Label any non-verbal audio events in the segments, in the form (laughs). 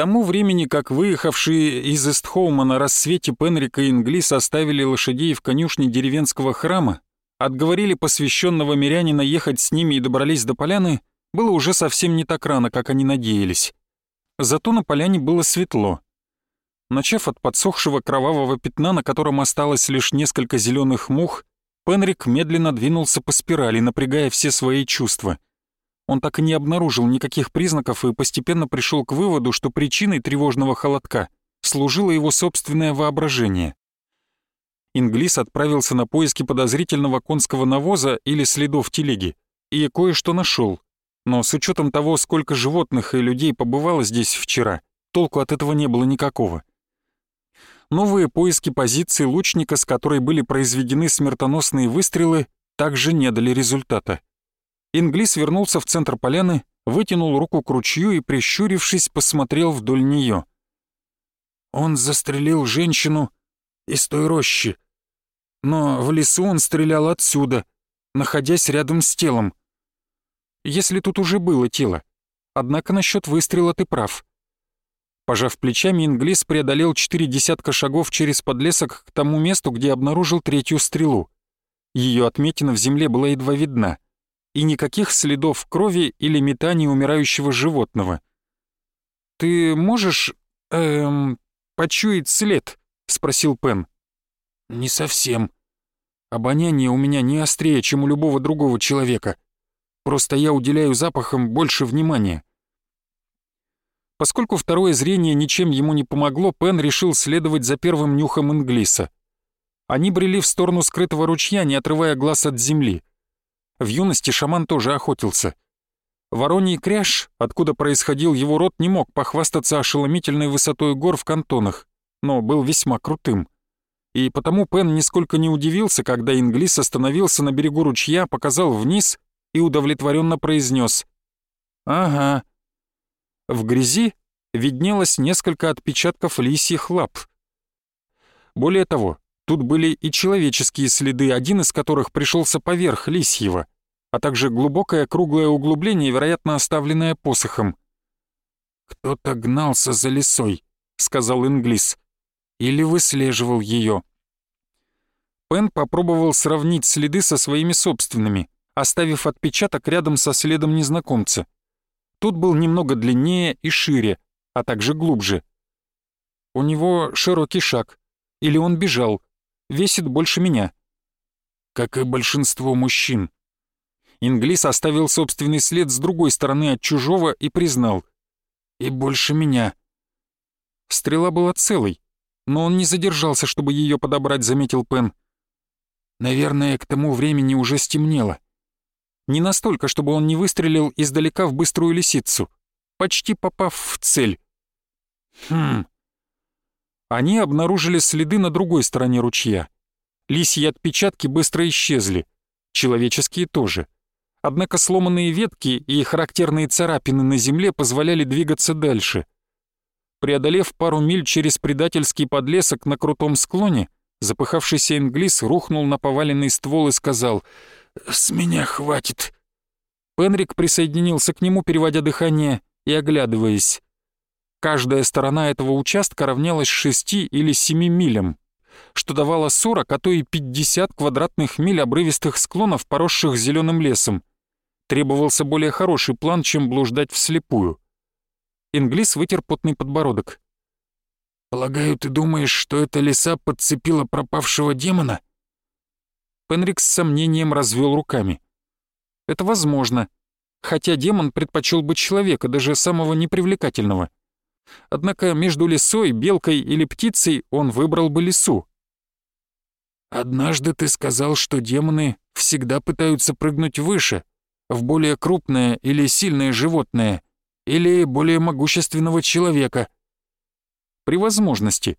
тому времени, как выехавшие из Эстхоума на рассвете Пенрик и Инглис оставили лошадей в конюшне деревенского храма, отговорили посвященного мирянина ехать с ними и добрались до поляны, было уже совсем не так рано, как они надеялись. Зато на поляне было светло. Начав от подсохшего кровавого пятна, на котором осталось лишь несколько зеленых мух, Пенрик медленно двинулся по спирали, напрягая все свои чувства. Он так и не обнаружил никаких признаков и постепенно пришел к выводу, что причиной тревожного холодка служило его собственное воображение. Инглис отправился на поиски подозрительного конского навоза или следов телеги и кое-что нашел. Но с учетом того, сколько животных и людей побывало здесь вчера, толку от этого не было никакого. Новые поиски позиции лучника, с которой были произведены смертоносные выстрелы, также не дали результата. Инглис вернулся в центр поляны, вытянул руку к ручью и, прищурившись, посмотрел вдоль нее. Он застрелил женщину из той рощи. Но в лесу он стрелял отсюда, находясь рядом с телом. Если тут уже было тело. Однако насчет выстрела ты прав. Пожав плечами, Инглис преодолел четыре десятка шагов через подлесок к тому месту, где обнаружил третью стрелу. Ее отметина в земле была едва видна. И никаких следов крови или метаний умирающего животного. «Ты можешь, эм, почуять след?» — спросил Пен. «Не совсем. Обоняние у меня не острее, чем у любого другого человека. Просто я уделяю запахам больше внимания». Поскольку второе зрение ничем ему не помогло, Пен решил следовать за первым нюхом Инглиса. Они брели в сторону скрытого ручья, не отрывая глаз от земли. В юности шаман тоже охотился. Вороний кряж, откуда происходил его род, не мог похвастаться ошеломительной высотой гор в кантонах, но был весьма крутым и потому Пен нисколько не удивился, когда Инглис остановился на берегу ручья, показал вниз и удовлетворенно произнес «Ага». В грязи виднелось несколько отпечатков лисьих лап. Более того, тут были и человеческие следы, один из которых пришелся поверх лисьего, а также глубокое круглое углубление, вероятно, оставленное посохом. «Кто-то гнался за лисой», — сказал Инглис или выслеживал ее. Пен попробовал сравнить следы со своими собственными, оставив отпечаток рядом со следом незнакомца. Тут был немного длиннее и шире, а также глубже. У него широкий шаг, или он бежал, весит больше меня. Как и большинство мужчин. Инглис оставил собственный след с другой стороны от чужого и признал. И больше меня. Стрела была целой, но он не задержался, чтобы ее подобрать, заметил Пен. Наверное, к тому времени уже стемнело. Не настолько, чтобы он не выстрелил издалека в быструю лисицу, почти попав в цель. Хм. Они обнаружили следы на другой стороне ручья. Лисьи отпечатки быстро исчезли, человеческие тоже. Однако сломанные ветки и характерные царапины на земле позволяли двигаться дальше — Преодолев пару миль через предательский подлесок на крутом склоне, запыхавшийся инглис рухнул на поваленный ствол и сказал «С меня хватит». Пенрик присоединился к нему, переводя дыхание и оглядываясь. Каждая сторона этого участка равнялась шести или семи милям, что давало 40, а то и 50 квадратных миль обрывистых склонов, поросших зеленым лесом. Требовался более хороший план, чем блуждать вслепую. Инглис вытер потный подбородок. «Полагаю, ты думаешь, что эта лиса подцепила пропавшего демона?» Пенрик с сомнением развел руками. «Это возможно, хотя демон предпочел бы человека, даже самого непривлекательного. Однако между лисой, белкой или птицей он выбрал бы лису». «Однажды ты сказал, что демоны всегда пытаются прыгнуть выше, в более крупное или сильное животное», или более могущественного человека. При возможности.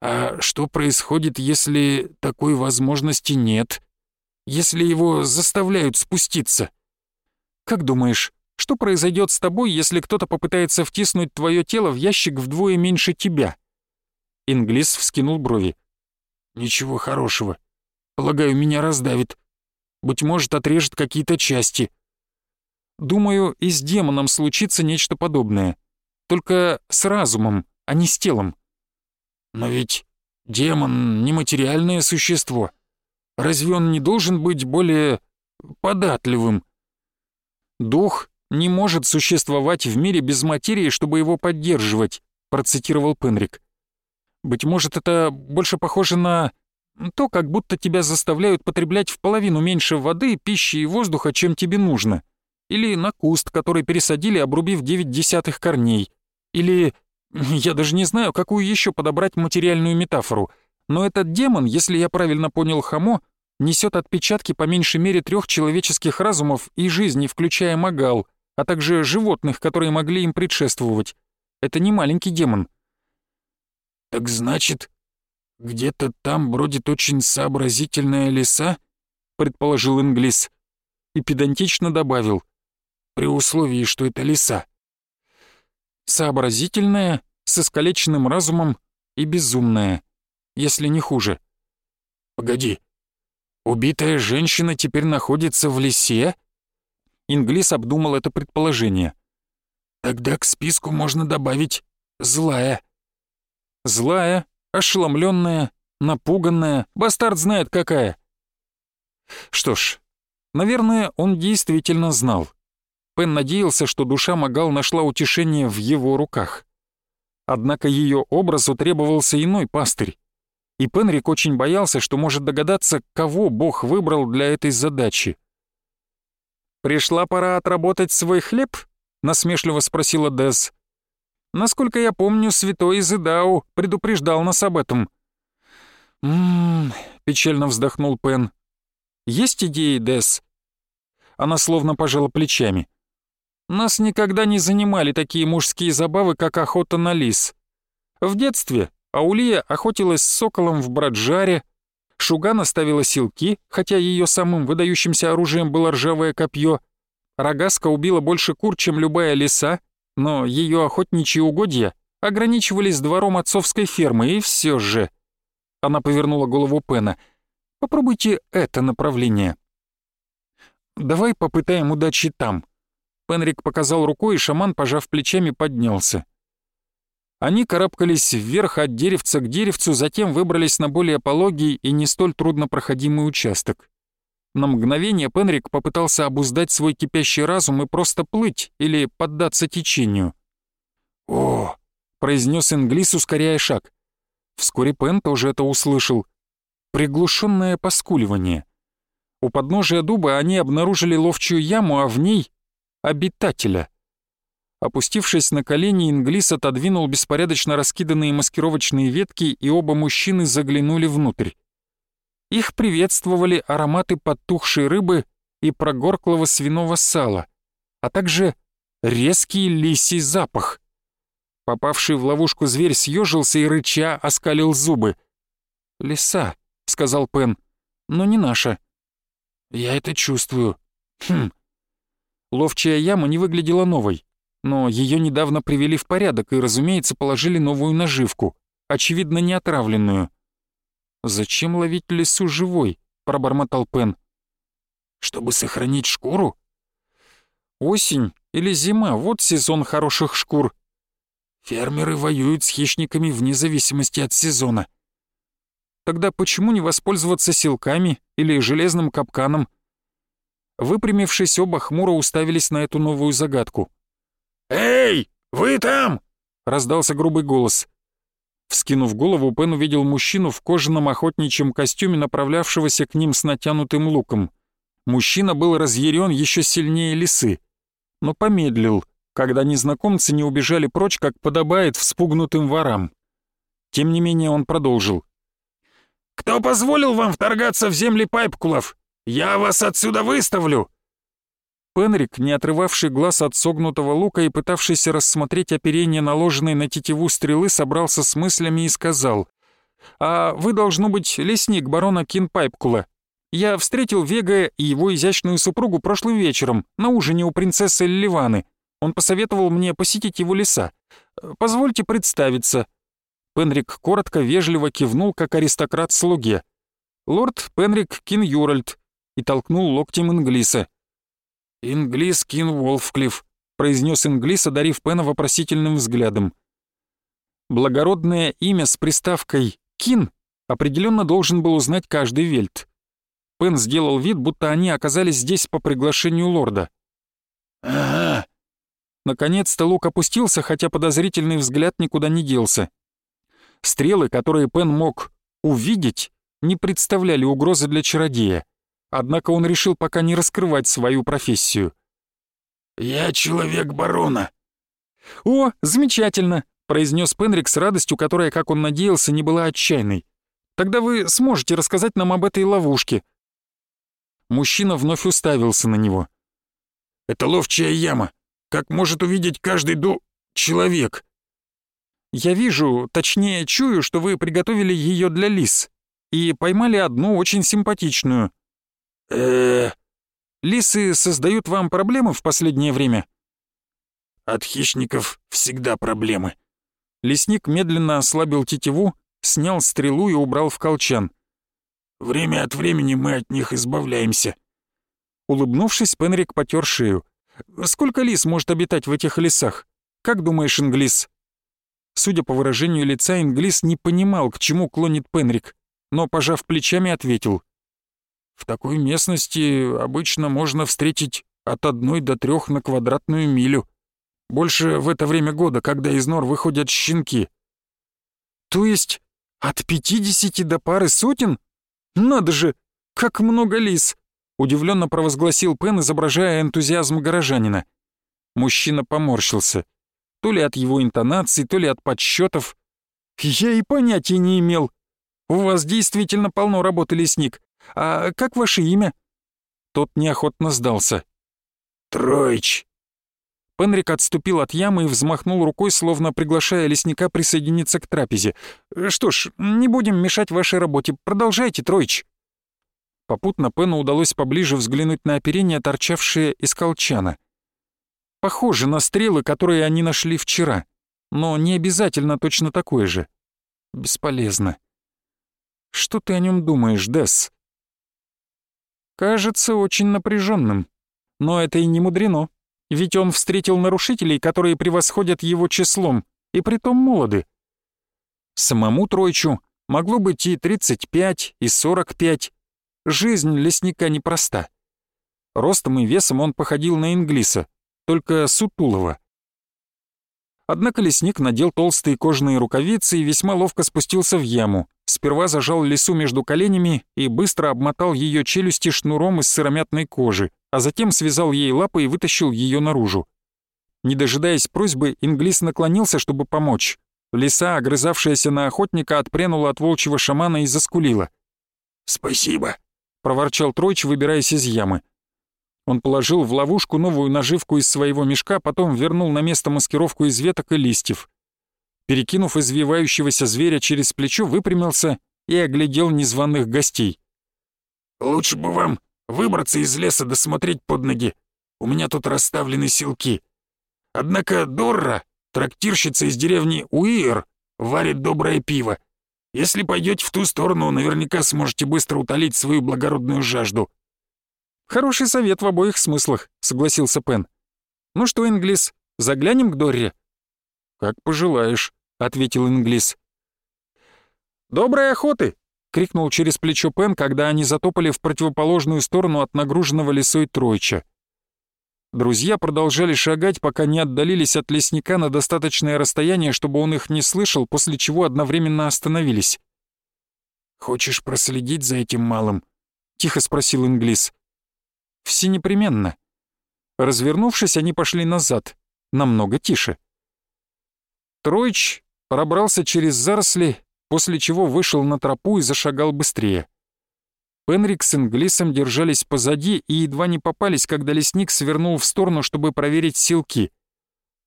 А что происходит, если такой возможности нет? Если его заставляют спуститься? Как думаешь, что произойдет с тобой, если кто-то попытается втиснуть твое тело в ящик вдвое меньше тебя? Инглис вскинул брови. Ничего хорошего. Полагаю, меня раздавит. Быть может, отрежет какие-то части. Думаю, и с демоном случится нечто подобное. только с разумом, а не с телом. Но ведь демон — нематериальное существо. Разве он не должен быть более податливым? Дух не может существовать в мире без материи, чтобы его поддерживать, процитировал Пенрик. Быть может, это больше похоже на то, как будто тебя заставляют потреблять в половину меньше воды, пищи и воздуха, чем тебе нужно. Или на куст, который пересадили, обрубив девять десятых корней. Или... (laughs) Я даже не знаю, какую еще подобрать материальную метафору. Но этот демон, если я правильно понял Хамо, несет отпечатки по меньшей мере трех человеческих разумов и жизни, включая Магал, а также животных, которые могли им предшествовать. Это не маленький демон. «Так значит, где-то там бродит очень сообразительная лиса?» — предположил Инглис. И педантично добавил. «При условии, что это лиса». «Сообразительная, с искалеченным разумом и безумная, если не хуже». «Погоди, убитая женщина теперь находится в лисе?» Инглис обдумал это предположение. «Тогда к списку можно добавить злая». Злая, ошеломленная, напуганная, бастард знает какая. Что ж, наверное, он действительно знал. Пен надеялся, что душа Магал нашла утешение в его руках. Однако ее образу требовался иной пастырь. И Пенрик очень боялся, что может догадаться, кого Бог выбрал для этой задачи. «Пришла пора отработать свой хлеб?» — насмешливо спросила Дез. Насколько я помню, святой Изидау предупреждал нас об этом». «М-м-м», печально вздохнул Пен. «Есть идеи, Дес?» Она словно пожала плечами. «Нас никогда не занимали такие мужские забавы, как охота на лис. В детстве Аулия охотилась с соколом в Браджаре, Шугана ставила силки, хотя ее самым выдающимся оружием было ржавое копье. Рогаска убила больше кур, чем любая лиса, но ее охотничьи угодья ограничивались двором отцовской фермы, и все же... Она повернула голову Пена. «Попробуйте это направление». «Давай попытаем удачи там». Пенрик показал рукой, и шаман, пожав плечами, поднялся. Они карабкались вверх от деревца к деревцу, затем выбрались на более пологий и не столь труднопроходимый участок. На мгновение Пенрик попытался обуздать свой кипящий разум и просто плыть или поддаться течению. «О!» — произнес Инглис, ускоряя шаг. Вскоре Пен тоже это услышал. Приглушенное поскуливание. У подножия дуба они обнаружили ловчую яму, а в ней — обитателя. Опустившись на колени, Инглис отодвинул беспорядочно раскиданные маскировочные ветки, и оба мужчины заглянули внутрь. Их приветствовали ароматы подтухшей рыбы и прогорклого свиного сала, а также резкий лисий запах. Попавший в ловушку зверь съежился и рыча оскалил зубы. «Лиса», — сказал Пен, — «но не наша». «Я это чувствую». «Хм». Ловчая яма не выглядела новой, но ее недавно привели в порядок и, разумеется, положили новую наживку, очевидно, не отравленную. «Зачем ловить лису живой?» — пробормотал Пен. «Чтобы сохранить шкуру?» «Осень или зима — вот сезон хороших шкур. Фермеры воюют с хищниками вне зависимости от сезона. Тогда почему не воспользоваться силками или железным капканом?» Выпрямившись, оба хмуро уставились на эту новую загадку. «Эй, вы там!» — раздался грубый голос. Вскинув голову, Пен увидел мужчину в кожаном охотничьем костюме, направлявшегося к ним с натянутым луком. Мужчина был разъярен еще сильнее лисы, но помедлил, когда незнакомцы не убежали прочь, как подобает вспугнутым ворам. Тем не менее он продолжил. «Кто позволил вам вторгаться в земли Пайпкулов? Я вас отсюда выставлю!» Пенрик, не отрывавший глаз от согнутого лука и пытавшийся рассмотреть оперение, наложенной на тетиву стрелы, собрался с мыслями и сказал. «А вы, должно быть, лесник барона Кинпайпкула. Я встретил Вега и его изящную супругу прошлым вечером на ужине у принцессы Ливаны. Он посоветовал мне посетить его леса. Позвольте представиться». Пенрик коротко, вежливо кивнул, как аристократ слуге. «Лорд Пенрик Кинюральд» и толкнул локтем Инглиса. «Инглис Кин Волфклифф», — произнес Инглис, одарив Пена вопросительным взглядом. Благородное имя с приставкой «Кин» определенно должен был узнать каждый вельт. Пен сделал вид, будто они оказались здесь по приглашению лорда. «Ага». Наконец-то лук опустился, хотя подозрительный взгляд никуда не делся. Стрелы, которые Пен мог увидеть, не представляли угрозы для чародея. Однако он решил пока не раскрывать свою профессию. «Я человек барона». «О, замечательно!» — произнес Пенрик с радостью, которая, как он надеялся, не была отчаянной. «Тогда вы сможете рассказать нам об этой ловушке». Мужчина вновь уставился на него. «Это ловчая яма. Как может увидеть каждый ду... человек?» «Я вижу, точнее чую, что вы приготовили ее для лис и поймали одну очень симпатичную». Э Лисы создают вам проблемы в последнее время?» «От хищников всегда проблемы». Лесник медленно ослабил тетиву, снял стрелу и убрал в колчан. «Время от времени мы от них избавляемся». Улыбнувшись, Пенрик потер шею. «Сколько лис может обитать в этих лесах? Как думаешь, Инглис?» Судя по выражению лица, Инглис не понимал, к чему клонит Пенрик, но, пожав плечами, ответил. «В такой местности обычно можно встретить от одной до трех на квадратную милю. Больше в это время года, когда из нор выходят щенки». «То есть от пятидесяти до пары сотен? Надо же, как много лис!» Удивленно провозгласил Пен, изображая энтузиазм горожанина. Мужчина поморщился. То ли от его интонаций, то ли от подсчетов. «Я и понятия не имел. У вас действительно полно работы, лесник. А как ваше имя?» Тот неохотно сдался. «Троич». Пенрик отступил от ямы и взмахнул рукой, словно приглашая лесника присоединиться к трапезе. «Что ж, не будем мешать вашей работе. Продолжайте, Троич». Попутно Пену удалось поближе взглянуть на оперение, торчавшее из колчана. Похоже на стрелы, которые они нашли вчера, но не обязательно точно такое же. Бесполезно. Что ты о нем думаешь, Десс? Кажется очень напряженным. Но это и не мудрено, ведь он встретил нарушителей, которые превосходят его числом, и притом молоды. Самому Тройчу могло быть и 35, и 45, Жизнь лесника непроста. Ростом и весом он походил на Инглиса, только сутулого. Однако лесник надел толстые кожаные рукавицы и весьма ловко спустился в яму. Сперва зажал лесу между коленями и быстро обмотал ее челюсти шнуром из сыромятной кожи, а затем связал ей лапы и вытащил ее наружу. Не дожидаясь просьбы, Инглис наклонился, чтобы помочь. Лиса, огрызавшаяся на охотника, отпрянула от волчьего шамана и заскулила. «Спасибо», — проворчал Тройч, выбираясь из ямы. Он положил в ловушку новую наживку из своего мешка, потом вернул на место маскировку из веток и листьев. Перекинув извивающегося зверя через плечо, выпрямился и оглядел незваных гостей. «Лучше бы вам выбраться из леса досмотреть под ноги. У меня тут расставлены силки. Однако Дорра, трактирщица из деревни Уир, варит доброе пиво. Если пойдете в ту сторону, наверняка сможете быстро утолить свою благородную жажду». «Хороший совет в обоих смыслах», — согласился Пен. «Ну что, Инглис, заглянем к Дорре?» «Как пожелаешь», — ответил Инглис. «Доброй охоты!» — крикнул через плечо Пен, когда они затопали в противоположную сторону от нагруженного лесой Тройча. Друзья продолжали шагать, пока не отдалились от лесника на достаточное расстояние, чтобы он их не слышал, после чего одновременно остановились. «Хочешь проследить за этим малым?» — тихо спросил Инглис. «Все непременно». Развернувшись, они пошли назад, намного тише. Тройч пробрался через заросли, после чего вышел на тропу и зашагал быстрее. Пенрик с Инглисом держались позади и едва не попались, когда лесник свернул в сторону, чтобы проверить силки.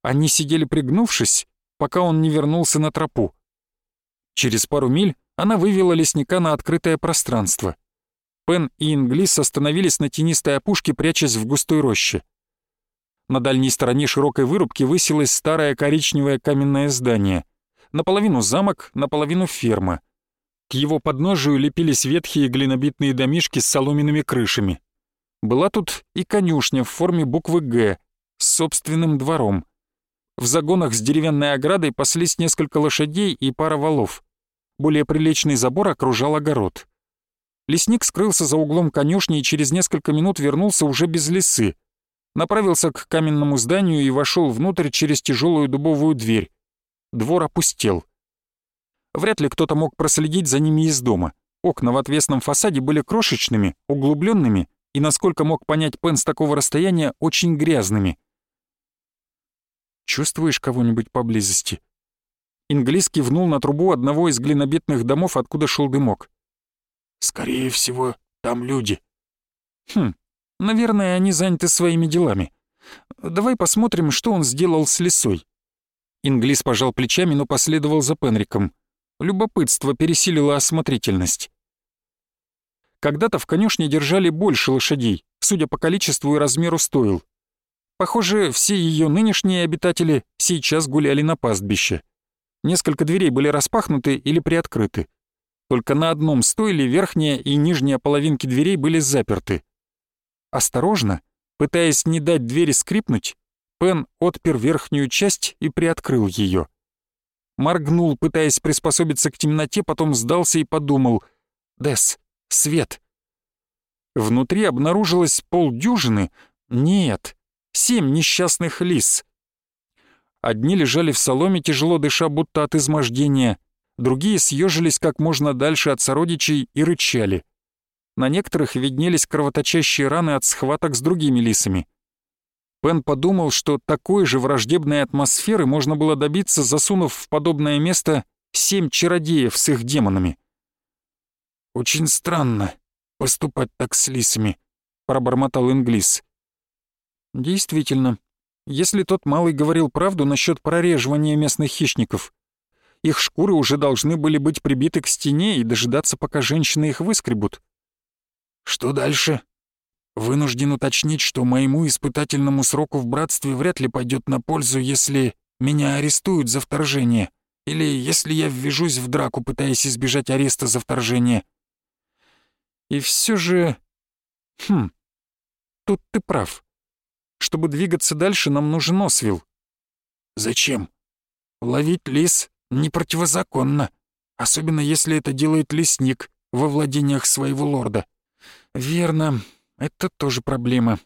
Они сидели пригнувшись, пока он не вернулся на тропу. Через пару миль она вывела лесника на открытое пространство. Пен и Инглис остановились на тенистой опушке, прячась в густой роще. На дальней стороне широкой вырубки высилось старое коричневое каменное здание. Наполовину замок, наполовину ферма. К его подножию лепились ветхие глинобитные домишки с соломенными крышами. Была тут и конюшня в форме буквы «Г», с собственным двором. В загонах с деревянной оградой паслись несколько лошадей и пара валов. Более приличный забор окружал огород. Лесник скрылся за углом конюшни и через несколько минут вернулся уже без лисы. Направился к каменному зданию и вошел внутрь через тяжелую дубовую дверь. Двор опустел. Вряд ли кто-то мог проследить за ними из дома. Окна в отвесном фасаде были крошечными, углубленными и, насколько мог понять Пен с такого расстояния, очень грязными. «Чувствуешь кого-нибудь поблизости?» Инглис кивнул на трубу одного из глинобитных домов, откуда шел дымок. «Скорее всего, там люди». «Хм, наверное, они заняты своими делами. Давай посмотрим, что он сделал с лесой». Инглис пожал плечами, но последовал за Пенриком. Любопытство пересилило осмотрительность. Когда-то в конюшне держали больше лошадей, судя по количеству и размеру стоил. Похоже, все ее нынешние обитатели сейчас гуляли на пастбище. Несколько дверей были распахнуты или приоткрыты. Только на одном стойле верхняя и нижняя половинки дверей были заперты. Осторожно, пытаясь не дать двери скрипнуть, Пен отпер верхнюю часть и приоткрыл ее. Моргнул, пытаясь приспособиться к темноте, потом сдался и подумал «Десс, свет. Внутри обнаружилось полдюжины, нет, семь несчастных лис. Одни лежали в соломе, тяжело дыша, будто от измождения, другие съежились как можно дальше от сородичей и рычали. На некоторых виднелись кровоточащие раны от схваток с другими лисами. Пен подумал, что такой же враждебной атмосферы можно было добиться, засунув в подобное место семь чародеев с их демонами. «Очень странно поступать так с лисами», — пробормотал Инглис. «Действительно, если тот малый говорил правду насчет прореживания местных хищников, их шкуры уже должны были быть прибиты к стене и дожидаться, пока женщины их выскребут». «Что дальше?» «Вынужден уточнить, что моему испытательному сроку в братстве вряд ли пойдет на пользу, если меня арестуют за вторжение, или если я ввяжусь в драку, пытаясь избежать ареста за вторжение». И все же... Хм, тут ты прав. Чтобы двигаться дальше, нам нужен Освил. Зачем? Ловить лис не противозаконно, особенно если это делает лесник во владениях своего лорда. Верно, это тоже проблема.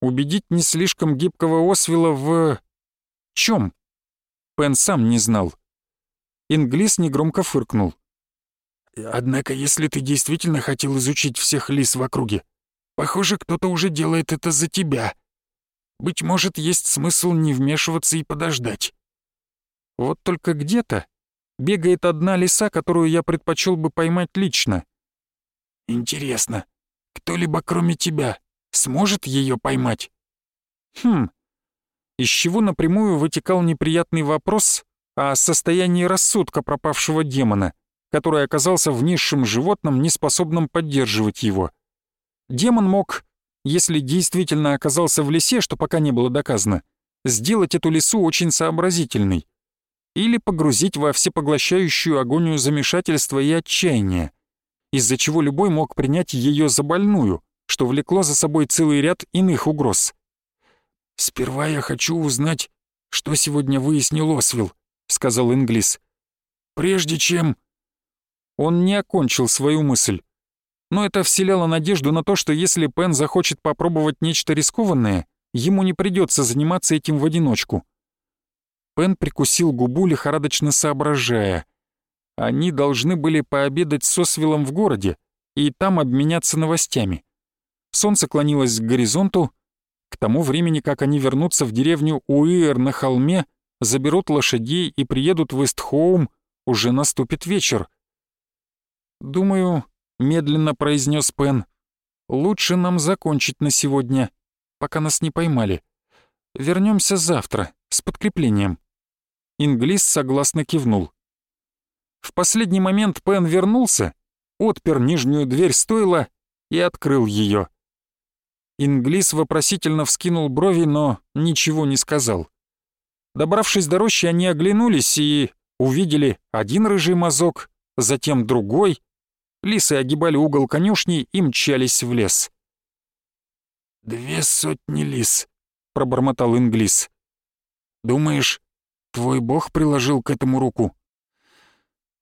Убедить не слишком гибкого Освила в... чем? Пен сам не знал. Инглис негромко фыркнул. Однако, если ты действительно хотел изучить всех лис в округе, похоже, кто-то уже делает это за тебя. Быть может, есть смысл не вмешиваться и подождать. Вот только где-то бегает одна лиса, которую я предпочел бы поймать лично. Интересно, кто-либо кроме тебя сможет ее поймать? Хм, из чего напрямую вытекал неприятный вопрос о состоянии рассудка пропавшего демона — который оказался в низшем животном, неспособном поддерживать его. Демон мог, если действительно оказался в лесе, что пока не было доказано, сделать эту лесу очень сообразительной или погрузить во всепоглощающую агонию замешательства и отчаяния, из-за чего любой мог принять ее за больную, что влекло за собой целый ряд иных угроз. «Сперва я хочу узнать, что сегодня выяснил Освилл», — сказал Инглис. «Прежде чем...» Он не окончил свою мысль. Но это вселяло надежду на то, что если Пен захочет попробовать нечто рискованное, ему не придется заниматься этим в одиночку. Пен прикусил губу, лихорадочно соображая. Они должны были пообедать с Освиллом в городе и там обменяться новостями. Солнце клонилось к горизонту. К тому времени, как они вернутся в деревню Уиэр на холме, заберут лошадей и приедут в Эстхоум, уже наступит вечер. «Думаю», — медленно произнес Пен, — «лучше нам закончить на сегодня, пока нас не поймали. Вернемся завтра, с подкреплением». Инглис согласно кивнул. В последний момент Пен вернулся, отпер нижнюю дверь стойла и открыл ее. Инглис вопросительно вскинул брови, но ничего не сказал. Добравшись до рощи, они оглянулись и увидели один рыжий мазок, затем другой, Лисы огибали угол конюшни и мчались в лес. «Две сотни лис», пробормотал Инглис. «Думаешь, твой бог приложил к этому руку?»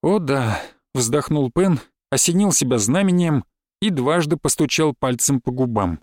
«О да», — вздохнул Пен, осенил себя знамением и дважды постучал пальцем по губам.